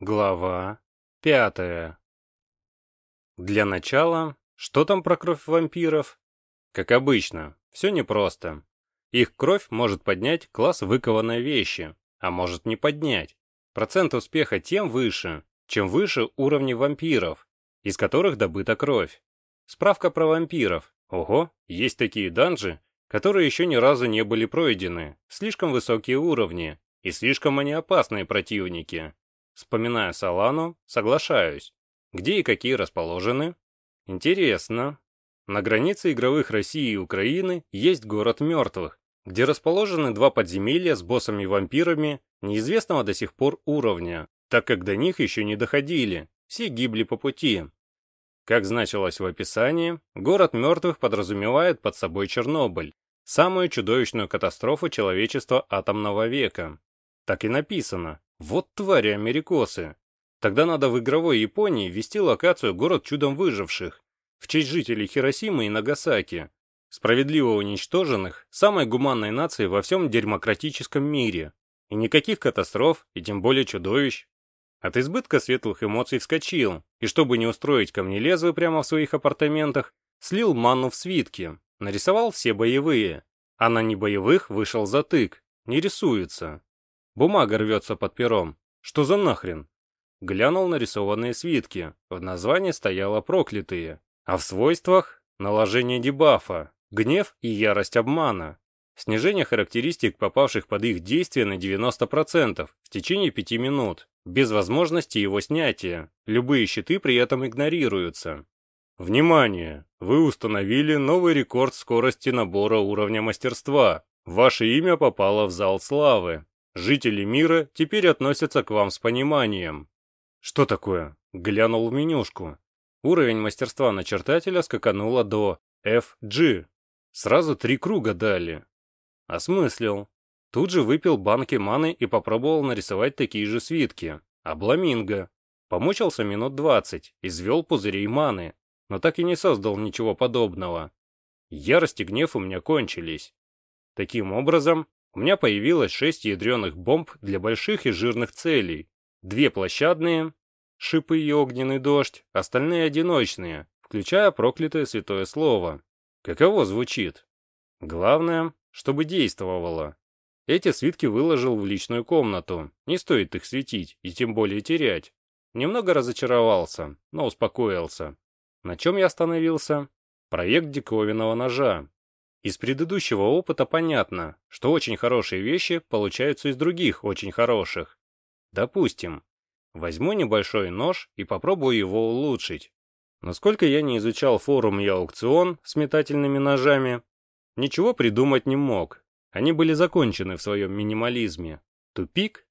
Глава пятая. Для начала, что там про кровь вампиров? Как обычно, все непросто. Их кровь может поднять класс выкованной вещи, а может не поднять. Процент успеха тем выше, чем выше уровни вампиров, из которых добыта кровь. Справка про вампиров. Ого, есть такие данжи, которые еще ни разу не были пройдены, слишком высокие уровни и слишком они опасные противники. Вспоминая Салану, соглашаюсь. Где и какие расположены? Интересно. На границе игровых России и Украины есть город мертвых, где расположены два подземелья с боссами-вампирами неизвестного до сих пор уровня, так как до них еще не доходили, все гибли по пути. Как значилось в описании, город мертвых подразумевает под собой Чернобыль, самую чудовищную катастрофу человечества атомного века. Так и написано, вот твари америкосы. Тогда надо в игровой Японии ввести локацию «Город чудом выживших» в честь жителей Хиросимы и Нагасаки, справедливо уничтоженных самой гуманной нацией во всем демократическом мире. И никаких катастроф, и тем более чудовищ. От избытка светлых эмоций вскочил, и чтобы не устроить камнелезвы прямо в своих апартаментах, слил манну в свитки, нарисовал все боевые, а на небоевых вышел затык, не рисуется. Бумага рвется под пером. Что за нахрен? Глянул нарисованные свитки. В названии стояло «проклятые», а в свойствах — наложение дебафа, гнев и ярость обмана. Снижение характеристик, попавших под их действие на 90% в течение 5 минут, без возможности его снятия. Любые щиты при этом игнорируются. Внимание! Вы установили новый рекорд скорости набора уровня мастерства. Ваше имя попало в зал славы. Жители мира теперь относятся к вам с пониманием. Что такое? Глянул в менюшку. Уровень мастерства начертателя скакануло до FG. Сразу три круга дали. Осмыслил. Тут же выпил банки маны и попробовал нарисовать такие же свитки. Обламинго. Помучился минут двадцать, извел пузырей маны, но так и не создал ничего подобного. Ярость и гнев у меня кончились. Таким образом, у меня появилось шесть ядреных бомб для больших и жирных целей. Две площадные, шипы и огненный дождь, остальные одиночные, включая проклятое святое слово. Каково звучит? Главное, чтобы действовало. Эти свитки выложил в личную комнату, не стоит их светить и тем более терять. Немного разочаровался, но успокоился. На чем я остановился? Проект диковинного ножа. Из предыдущего опыта понятно, что очень хорошие вещи получаются из других очень хороших. Допустим, возьму небольшой нож и попробую его улучшить. Насколько я не изучал форум и аукцион с метательными ножами, ничего придумать не мог. Они были закончены в своем минимализме. Тупик?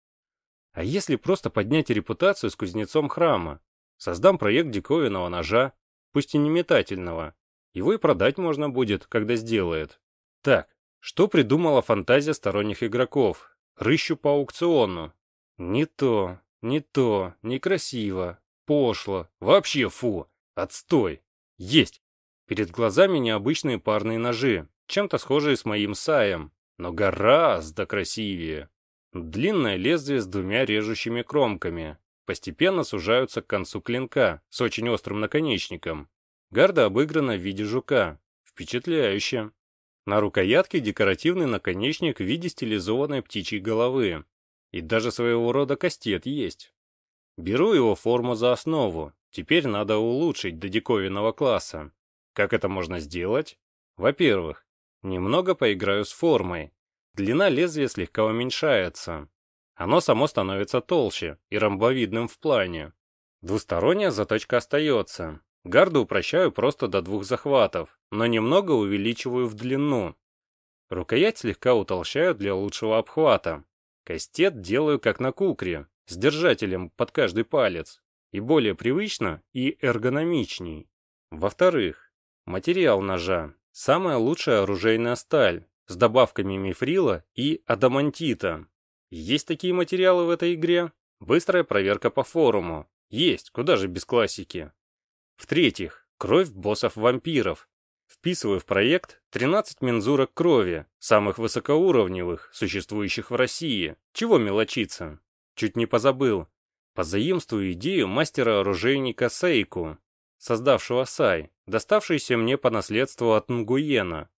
А если просто поднять репутацию с кузнецом храма? Создам проект диковинного ножа, пусть и не метательного, его и продать можно будет, когда сделает. Так, что придумала фантазия сторонних игроков? Рыщу по аукциону. Не то, не то, некрасиво, пошло, вообще фу, отстой. Есть. Перед глазами необычные парные ножи, чем-то схожие с моим саем, но гораздо красивее. Длинное лезвие с двумя режущими кромками. Постепенно сужаются к концу клинка с очень острым наконечником. Гарда обыграна в виде жука. Впечатляюще. На рукоятке декоративный наконечник в виде стилизованной птичьей головы. И даже своего рода кастет есть. Беру его форму за основу. Теперь надо улучшить до диковинного класса. Как это можно сделать? Во-первых, немного поиграю с формой. Длина лезвия слегка уменьшается. Оно само становится толще и ромбовидным в плане. Двусторонняя заточка остается, Гарду упрощаю просто до двух захватов, но немного увеличиваю в длину. Рукоять слегка утолщаю для лучшего обхвата. Кастет делаю как на кукре, с держателем под каждый палец. И более привычно и эргономичней. Во-вторых, материал ножа. Самая лучшая оружейная сталь, с добавками мифрила и адамантита. Есть такие материалы в этой игре? Быстрая проверка по форуму. Есть, куда же без классики. В-третьих, кровь боссов-вампиров. Вписываю в проект 13 мензурок крови, самых высокоуровневых, существующих в России. Чего мелочиться? Чуть не позабыл. Позаимствую идею мастера-оружейника Сейку, создавшего Сай, доставшийся мне по наследству от Нгуена.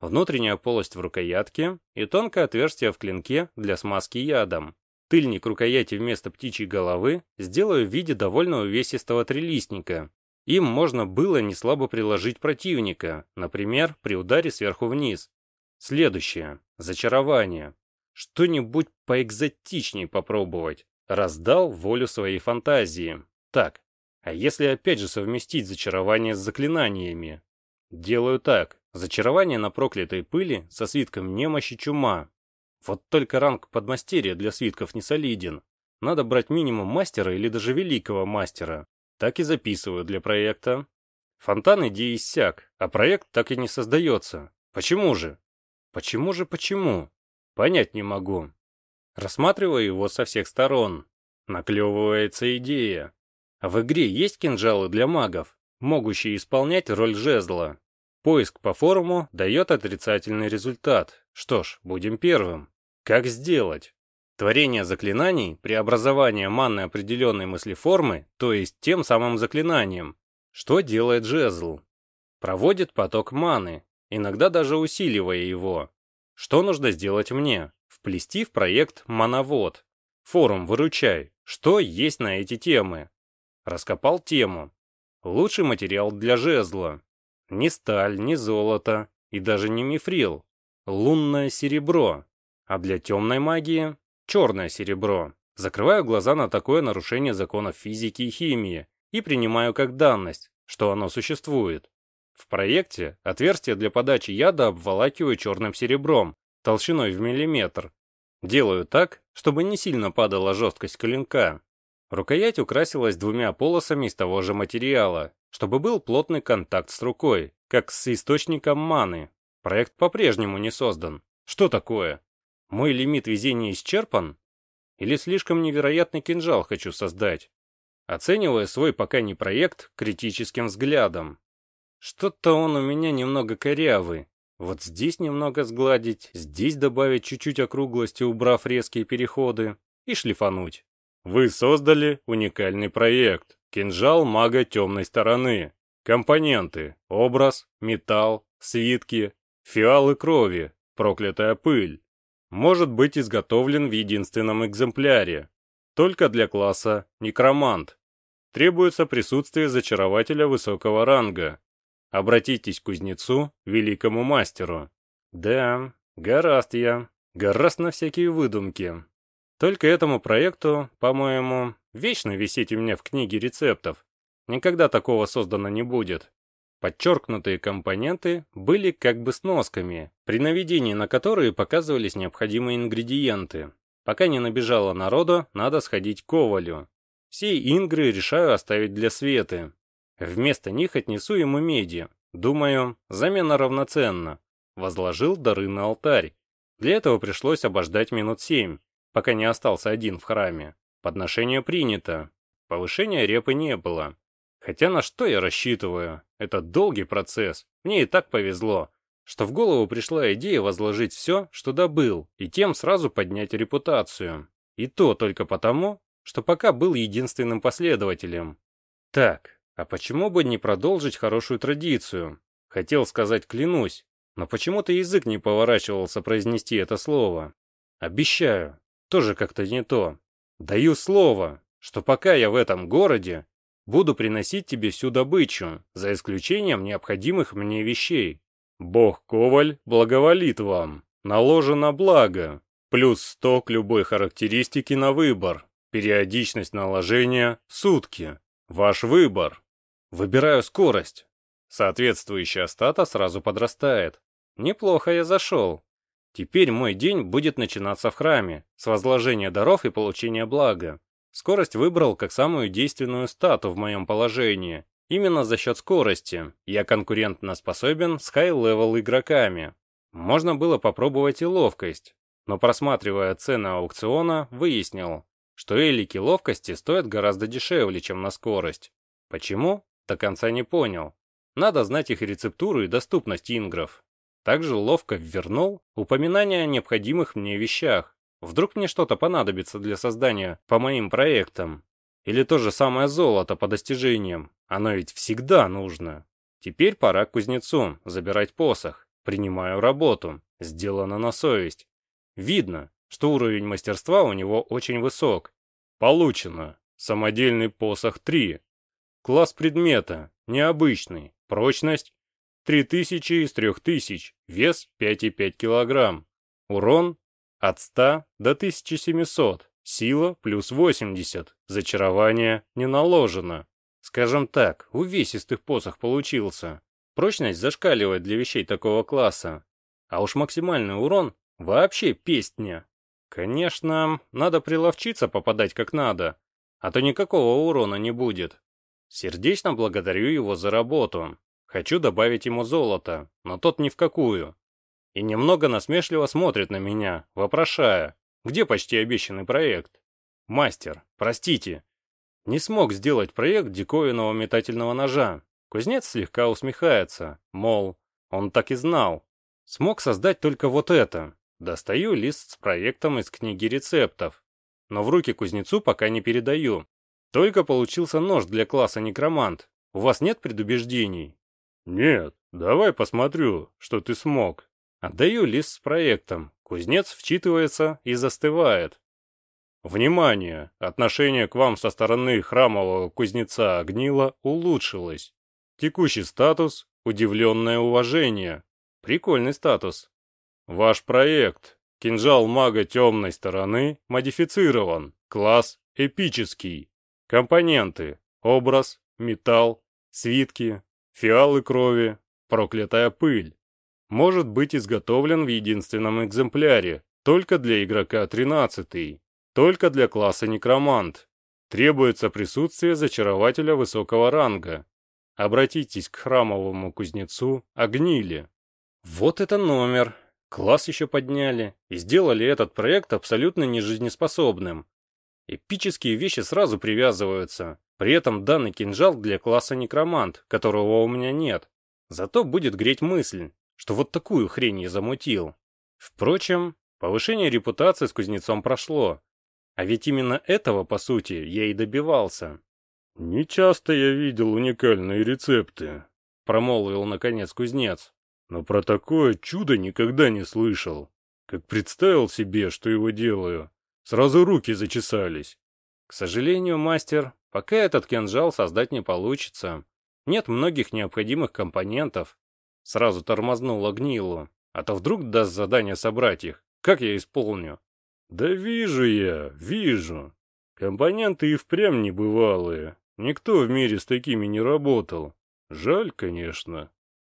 Внутренняя полость в рукоятке и тонкое отверстие в клинке для смазки ядом. Тыльник рукояти вместо птичьей головы сделаю в виде довольно увесистого трилистника. Им можно было неслабо приложить противника, например, при ударе сверху вниз. Следующее. Зачарование. Что-нибудь поэкзотичней попробовать. Раздал волю своей фантазии. Так, а если опять же совместить зачарование с заклинаниями? Делаю так. Зачарование на проклятой пыли со свитком немощи чума. Вот только ранг подмастерья для свитков не солиден. Надо брать минимум мастера или даже великого мастера. Так и записываю для проекта. Фонтан идеи иссяк, а проект так и не создается. Почему же? Почему же почему? Понять не могу. Рассматриваю его со всех сторон. Наклевывается идея. А в игре есть кинжалы для магов, могущие исполнять роль жезла. Поиск по форуму дает отрицательный результат. Что ж, будем первым. Как сделать? Творение заклинаний, преобразование манны определенной мыслеформы, то есть тем самым заклинанием. Что делает жезл? Проводит поток маны, иногда даже усиливая его. Что нужно сделать мне? Вплести в проект «Мановод». Форум «Выручай». Что есть на эти темы? Раскопал тему. Лучший материал для жезла. Не сталь, не золото и даже не мифрил. Лунное серебро. А для темной магии – черное серебро. Закрываю глаза на такое нарушение законов физики и химии и принимаю как данность, что оно существует. В проекте отверстие для подачи яда обволакиваю черным серебром, толщиной в миллиметр. Делаю так, чтобы не сильно падала жесткость клинка. Рукоять украсилась двумя полосами из того же материала, чтобы был плотный контакт с рукой, как с источником маны. Проект по-прежнему не создан. Что такое? Мой лимит везения исчерпан? Или слишком невероятный кинжал хочу создать? Оценивая свой пока не проект критическим взглядом. Что-то он у меня немного корявый. Вот здесь немного сгладить, здесь добавить чуть-чуть округлости, убрав резкие переходы, и шлифануть. Вы создали уникальный проект. Кинжал мага темной стороны. Компоненты. Образ, металл, свитки, фиалы крови, проклятая пыль. Может быть изготовлен в единственном экземпляре. Только для класса некромант. Требуется присутствие зачарователя высокого ранга. Обратитесь к кузнецу, великому мастеру. Да, гораст я. Гораст на всякие выдумки. Только этому проекту, по-моему, вечно висеть у меня в книге рецептов. Никогда такого создано не будет. Подчеркнутые компоненты были как бы сносками, при наведении на которые показывались необходимые ингредиенты. Пока не набежало народу, надо сходить к Ковалю. Все ингры решаю оставить для Светы. Вместо них отнесу ему меди. Думаю, замена равноценна. Возложил дары на алтарь. Для этого пришлось обождать минут семь, пока не остался один в храме. Подношение принято. Повышения репы не было. Хотя на что я рассчитываю? Это долгий процесс. Мне и так повезло, что в голову пришла идея возложить все, что добыл, и тем сразу поднять репутацию. И то только потому, что пока был единственным последователем. Так, а почему бы не продолжить хорошую традицию? Хотел сказать «клянусь», но почему-то язык не поворачивался произнести это слово. Обещаю, тоже как-то не то. Даю слово, что пока я в этом городе, буду приносить тебе всю добычу, за исключением необходимых мне вещей. Бог Коваль благоволит вам, наложено благо, плюс 100 к любой характеристике на выбор, периодичность наложения – сутки. Ваш выбор. Выбираю скорость. Соответствующая стата сразу подрастает. Неплохо я зашел. Теперь мой день будет начинаться в храме, с возложения даров и получения блага. Скорость выбрал как самую действенную стату в моем положении. Именно за счет скорости я конкурентно способен с high-level игроками. Можно было попробовать и ловкость, но просматривая цены аукциона, выяснил, что элики ловкости стоят гораздо дешевле, чем на скорость. Почему? До конца не понял. Надо знать их рецептуру и доступность ингров. Также ловко вернул упоминание о необходимых мне вещах. Вдруг мне что-то понадобится для создания по моим проектам. Или то же самое золото по достижениям. Оно ведь всегда нужно. Теперь пора к кузнецу забирать посох. Принимаю работу. Сделано на совесть. Видно, что уровень мастерства у него очень высок. Получено. Самодельный посох 3. Класс предмета. Необычный. Прочность 3000 из 3000. Вес 5,5 кг. Урон от 100 до 1700. Сила плюс 80. Зачарование не наложено. Скажем так, увесистых посох получился. Прочность зашкаливает для вещей такого класса. А уж максимальный урон вообще пестня. Конечно, надо приловчиться попадать как надо, а то никакого урона не будет. Сердечно благодарю его за работу. Хочу добавить ему золото, но тот ни в какую. И немного насмешливо смотрит на меня, вопрошая, где почти обещанный проект? Мастер, простите, не смог сделать проект диковинного метательного ножа. Кузнец слегка усмехается, мол, он так и знал. Смог создать только вот это. Достаю лист с проектом из книги рецептов. Но в руки кузнецу пока не передаю. Только получился нож для класса некромант. У вас нет предубеждений? Нет, давай посмотрю, что ты смог. Отдаю лист с проектом. Кузнец вчитывается и застывает. Внимание! Отношение к вам со стороны храмового кузнеца Огнила улучшилось. Текущий статус – удивленное уважение. Прикольный статус. Ваш проект «Кинжал мага темной стороны» модифицирован. Класс эпический. Компоненты. Образ, металл, свитки, фиалы крови, проклятая пыль может быть изготовлен в единственном экземпляре, только для игрока 13, только для класса некромант. Требуется присутствие зачарователя высокого ранга. Обратитесь к храмовому кузнецу Огнили. Вот это номер. Класс еще подняли и сделали этот проект абсолютно нежизнеспособным. Эпические вещи сразу привязываются. При этом данный кинжал для класса некромант, которого у меня нет. Зато будет греть мысль, что вот такую хрень я замутил. Впрочем, повышение репутации с кузнецом прошло. А ведь именно этого, по сути, я и добивался. «Не часто я видел уникальные рецепты», — промолвил наконец кузнец. «Но про такое чудо никогда не слышал. Как представил себе, что его делаю, сразу руки зачесались. К сожалению, мастер, пока этот кинжал создать не получится. Нет многих необходимых компонентов, Сразу тормознул Огнилу. А то вдруг даст задание собрать их. Как я исполню? Да вижу я, вижу. Компоненты и впрямь небывалые. Никто в мире с такими не работал. Жаль, конечно.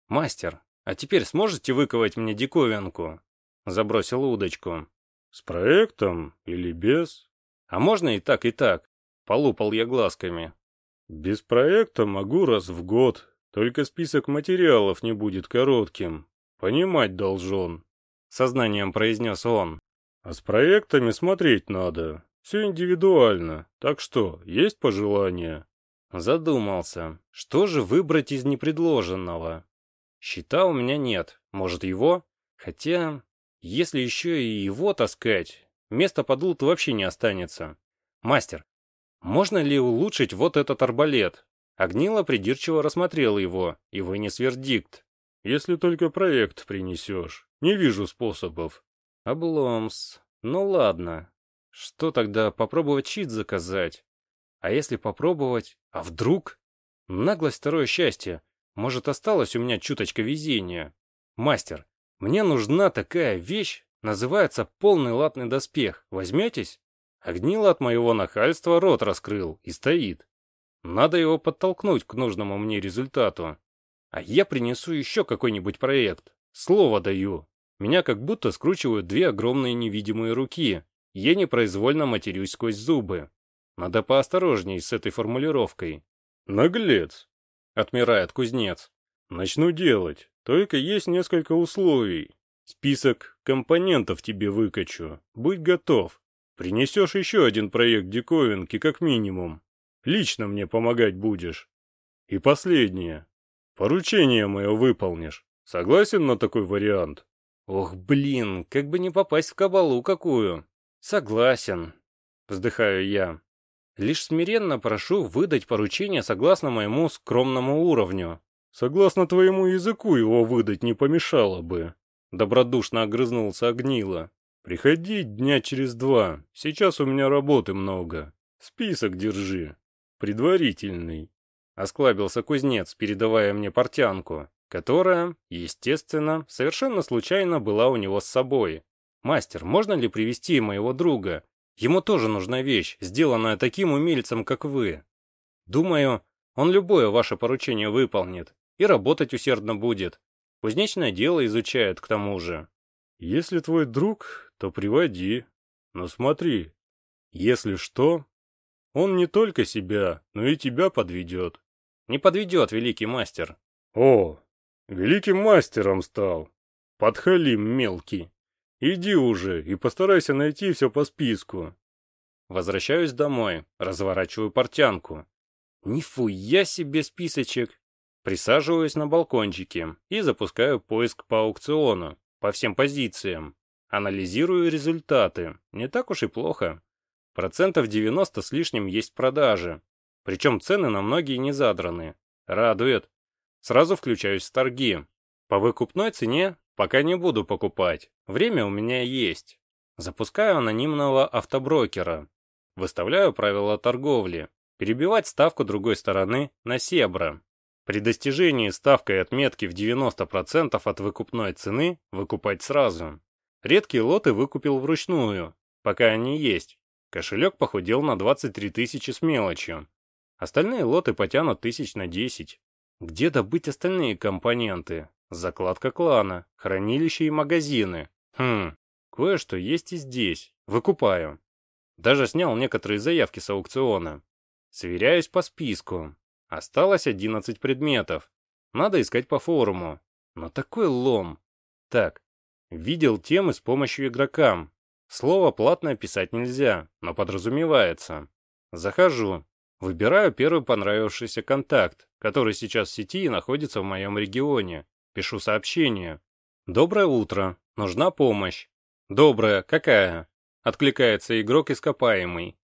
Мастер, а теперь сможете выковать мне диковинку? Забросил удочку. С проектом или без? А можно и так, и так. Полупал я глазками. Без проекта могу раз в год, только список материалов не будет коротким. Понимать должен. Сознанием произнес он. А с проектами смотреть надо. Все индивидуально. Так что, есть пожелания? Задумался. Что же выбрать из непредложенного? Щита у меня нет. Может, его? Хотя, если еще и его таскать, места под лут вообще не останется. Мастер, можно ли улучшить вот этот арбалет? Огнила придирчиво рассмотрел его и вынес вердикт. «Если только проект принесешь. Не вижу способов». «Обломс. Ну ладно. Что тогда, попробовать щит заказать? А если попробовать? А вдруг? Наглость второе счастье. Может, осталось у меня чуточка везения. Мастер, мне нужна такая вещь, называется полный латный доспех. Возьметесь?» Огнила от моего нахальства рот раскрыл и стоит. Надо его подтолкнуть к нужному мне результату. А я принесу еще какой-нибудь проект. Слово даю. Меня как будто скручивают две огромные невидимые руки. Я непроизвольно матерюсь сквозь зубы. Надо поосторожней с этой формулировкой. Наглец, отмирает кузнец. Начну делать. Только есть несколько условий. Список компонентов тебе выкачу. Будь готов. Принесешь еще один проект диковинки как минимум. Лично мне помогать будешь. И последнее. Поручение мое выполнишь. Согласен на такой вариант? Ох, блин, как бы не попасть в кабалу какую. Согласен. Вздыхаю я. Лишь смиренно прошу выдать поручение согласно моему скромному уровню. Согласно твоему языку его выдать не помешало бы. Добродушно огрызнулся Огнила. Приходи дня через два. Сейчас у меня работы много. Список держи. Предварительный. Осклабился кузнец, передавая мне портянку, которая, естественно, совершенно случайно была у него с собой. «Мастер, можно ли привести моего друга? Ему тоже нужна вещь, сделанная таким умельцем, как вы. Думаю, он любое ваше поручение выполнит и работать усердно будет. Кузнечное дело изучает к тому же. Если твой друг, то приводи. Но смотри, если что, он не только себя, но и тебя подведет. Не подведет, великий мастер. О, великим мастером стал. Подхалим мелкий. Иди уже и постарайся найти все по списку. Возвращаюсь домой, разворачиваю портянку. Нифуя себе списочек. Присаживаюсь на балкончике и запускаю поиск по аукциону, по всем позициям. Анализирую результаты. Не так уж и плохо. Процентов 90 с лишним есть продажи. Причем цены на многие не задраны. Радует. Сразу включаюсь в торги. По выкупной цене Пока не буду покупать. Время у меня есть. Запускаю анонимного автоброкера. Выставляю правила торговли. Перебивать ставку другой стороны на Себра. При достижении ставкой отметки в 90% от выкупной цены выкупать сразу. Редкие лоты выкупил вручную, пока они есть. Кошелек похудел на 23 тысячи с мелочью. Остальные лоты потянут тысяч на 10. Где добыть остальные компоненты? Закладка клана, хранилище и магазины. Хм, кое-что есть и здесь. Выкупаю. Даже снял некоторые заявки с аукциона. Сверяюсь по списку. Осталось 11 предметов. Надо искать по форуму. Но такой лом. Так, видел темы с помощью игрокам. Слово платное писать нельзя, но подразумевается. Захожу. Выбираю первый понравившийся контакт, который сейчас в сети и находится в моем регионе. Пишу сообщение. «Доброе утро. Нужна помощь». «Доброе. Какая?» Откликается игрок ископаемый.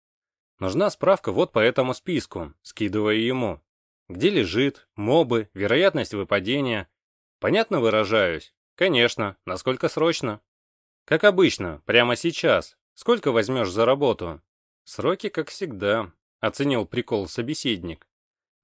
Нужна справка вот по этому списку, скидывая ему. Где лежит, мобы, вероятность выпадения. Понятно выражаюсь? Конечно. Насколько срочно? Как обычно, прямо сейчас. Сколько возьмешь за работу? Сроки, как всегда, оценил прикол собеседник.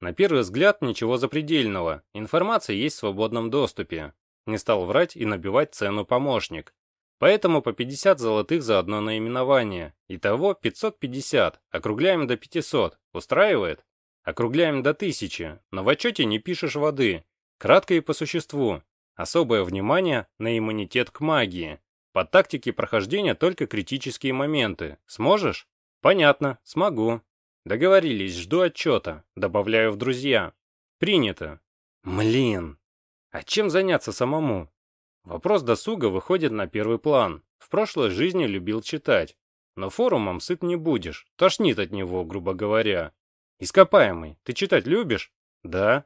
На первый взгляд ничего запредельного, информация есть в свободном доступе. Не стал врать и набивать цену помощник. Поэтому по 50 золотых за одно наименование. Итого 550, округляем до 500. Устраивает? Округляем до 1000, но в отчете не пишешь воды. Кратко и по существу. Особое внимание на иммунитет к магии. По тактике прохождения только критические моменты. Сможешь? Понятно, смогу. Договорились, жду отчета. Добавляю в друзья. Принято. Млин. А чем заняться самому? Вопрос досуга выходит на первый план. В прошлой жизни любил читать. Но форумом сыт не будешь. Тошнит от него, грубо говоря. Ископаемый, ты читать любишь? Да.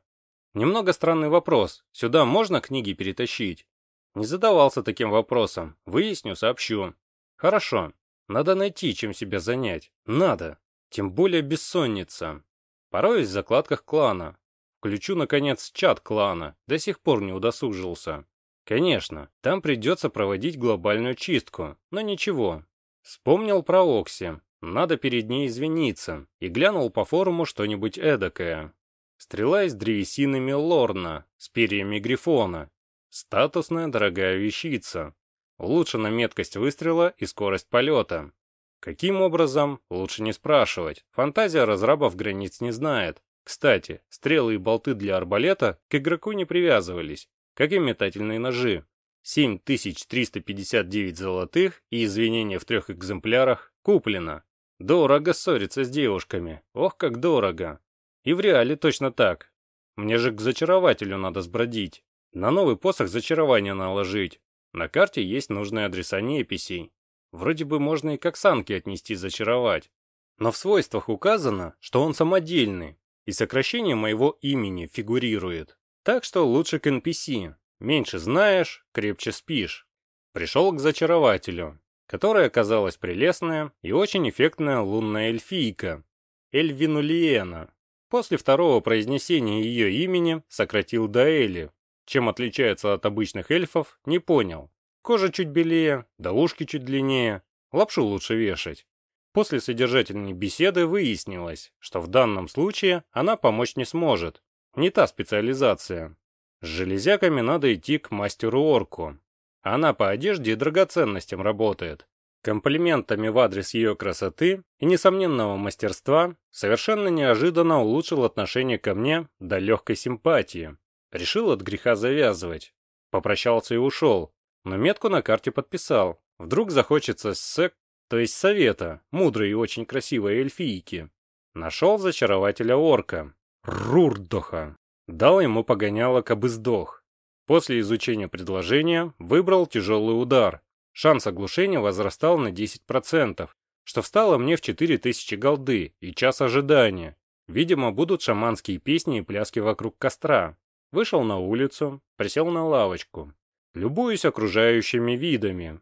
Немного странный вопрос. Сюда можно книги перетащить? Не задавался таким вопросом. Выясню, сообщу. Хорошо. Надо найти, чем себя занять. Надо. Тем более бессонница. Пороюсь в закладках клана. Включу, наконец, чат клана. До сих пор не удосужился. Конечно, там придется проводить глобальную чистку, но ничего. Вспомнил про Окси. Надо перед ней извиниться. И глянул по форуму что-нибудь эдакое. Стрела из древесины Лорна с перьями Грифона. Статусная дорогая вещица. Улучшена меткость выстрела и скорость полета. Каким образом, лучше не спрашивать. Фантазия разрабов границ не знает. Кстати, стрелы и болты для арбалета к игроку не привязывались, как и метательные ножи. 7359 золотых и извинения в трех экземплярах куплено. Дорого ссориться с девушками. Ох, как дорого. И в реале точно так. Мне же к зачарователю надо сбродить. На новый посох зачарования наложить. На карте есть нужные адреса неписей. Вроде бы можно и к Оксанке отнести зачаровать. Но в свойствах указано, что он самодельный, и сокращение моего имени фигурирует. Так что лучше к NPC. Меньше знаешь, крепче спишь. Пришел к зачарователю, которая оказалась прелестная и очень эффектная лунная эльфийка. Эльвинулиена. После второго произнесения ее имени сократил до Эли. Чем отличается от обычных эльфов, не понял. Кожа чуть белее, да ушки чуть длиннее. Лапшу лучше вешать. После содержательной беседы выяснилось, что в данном случае она помочь не сможет. Не та специализация. С железяками надо идти к мастеру-орку. Она по одежде и драгоценностям работает. Комплиментами в адрес ее красоты и несомненного мастерства совершенно неожиданно улучшил отношение ко мне до легкой симпатии. Решил от греха завязывать. Попрощался и ушел, но метку на карте подписал. Вдруг захочется сек, то есть совета, мудрой и очень красивой эльфийки. Нашел зачарователя орка. Рурдоха. Дал ему погоняло, кабы сдох. После изучения предложения выбрал тяжелый удар. Шанс оглушения возрастал на 10%, что встало мне в 4000 голды и час ожидания. Видимо, будут шаманские песни и пляски вокруг костра. Вышел на улицу, присел на лавочку. Любуюсь окружающими видами.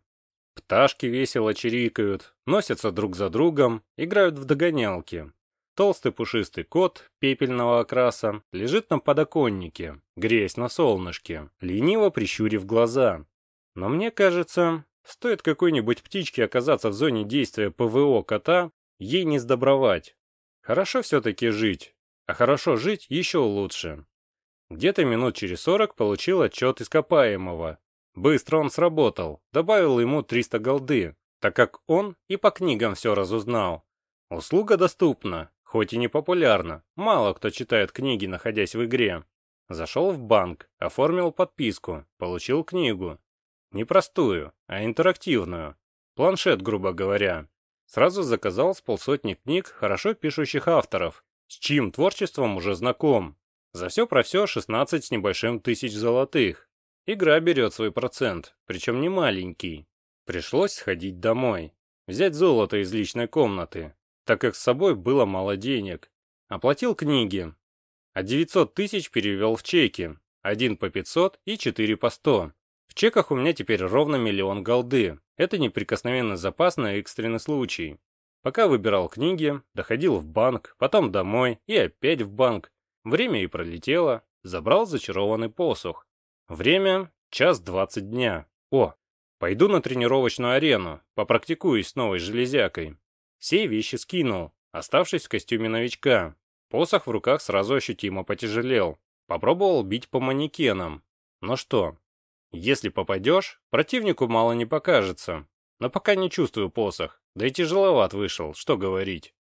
Пташки весело чирикают, носятся друг за другом, играют в догонялки. Толстый пушистый кот пепельного окраса лежит на подоконнике, греясь на солнышке, лениво прищурив глаза. Но мне кажется, стоит какой-нибудь птичке оказаться в зоне действия ПВО кота, ей не сдобровать. Хорошо все-таки жить, а хорошо жить еще лучше. Где-то минут через сорок получил отчет ископаемого. Быстро он сработал, добавил ему 300 голды, так как он и по книгам все разузнал. Услуга доступна, Хоть и не популярно, мало кто читает книги, находясь в игре. Зашел в банк, оформил подписку, получил книгу. Не простую, а интерактивную. Планшет, грубо говоря. Сразу заказал с полсотни книг хорошо пишущих авторов, с чьим творчеством уже знаком. За все про все 16 с небольшим тысяч золотых. Игра берет свой процент, причем не маленький. Пришлось сходить домой. Взять золото из личной комнаты, так как с собой было мало денег. Оплатил книги. А 900 тысяч перевел в чеки. Один по 500 и 4 по 100. В чеках у меня теперь ровно миллион голды. Это неприкосновенный запас на экстренный случай. Пока выбирал книги, доходил в банк, потом домой и опять в банк. Время и пролетело. Забрал зачарованный посох. Время — час двадцать дня. О, пойду на тренировочную арену, попрактикуюсь с новой железякой. Все вещи скинул, оставшись в костюме новичка. Посох в руках сразу ощутимо потяжелел. Попробовал бить по манекенам. Но что? Если попадешь, противнику мало не покажется. Но пока не чувствую посох, да и тяжеловат вышел, что говорить.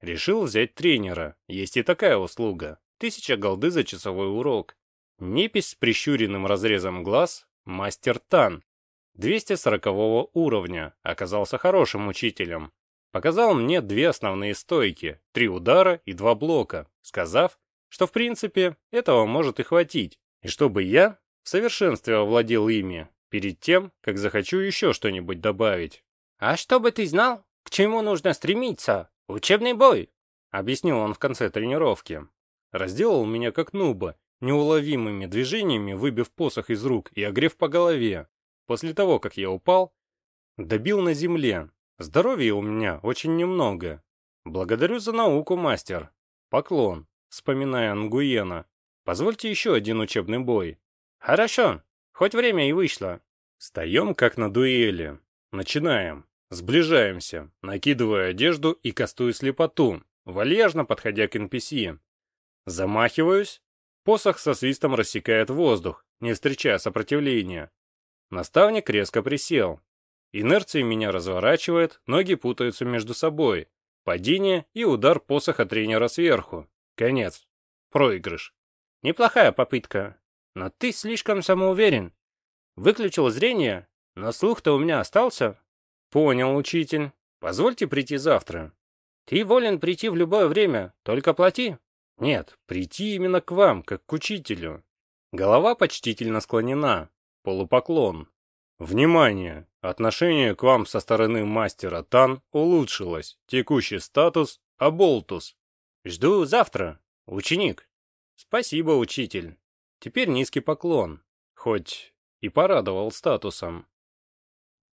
Решил взять тренера, есть и такая услуга. Тысяча голды за часовой урок. Непись с прищуренным разрезом глаз, мастер Тан. 240 уровня, оказался хорошим учителем. Показал мне две основные стойки, три удара и два блока, сказав, что в принципе этого может и хватить, и чтобы я в совершенстве овладел ими, перед тем, как захочу еще что-нибудь добавить. «А чтобы ты знал, к чему нужно стремиться? Учебный бой!» Объяснил он в конце тренировки. Разделал меня как нуба, неуловимыми движениями выбив посох из рук и огрев по голове. После того, как я упал, добил на земле, Здоровья у меня очень немного. Благодарю за науку, мастер. Поклон, вспоминая Ангуена. Позвольте еще один учебный бой. Хорошо, хоть время и вышло. Встаем как на дуэли. Начинаем. Сближаемся, накидывая одежду и кастую слепоту, вальяжно подходя к NPC. Замахиваюсь. Посох со свистом рассекает воздух, не встречая сопротивления. Наставник резко присел, Инерция меня разворачивает, ноги путаются между собой. Падение и удар посоха тренера сверху. Конец. Проигрыш. Неплохая попытка. Но ты слишком самоуверен. Выключил зрение, но слух-то у меня остался. Понял, учитель. Позвольте прийти завтра. Ты волен прийти в любое время, только плати. Нет, прийти именно к вам, как к учителю. Голова почтительно склонена. Полупоклон. Внимание! Отношение к вам со стороны мастера Тан улучшилось. Текущий статус – Аболтус. Жду завтра, ученик. Спасибо, учитель. Теперь низкий поклон. Хоть и порадовал статусом.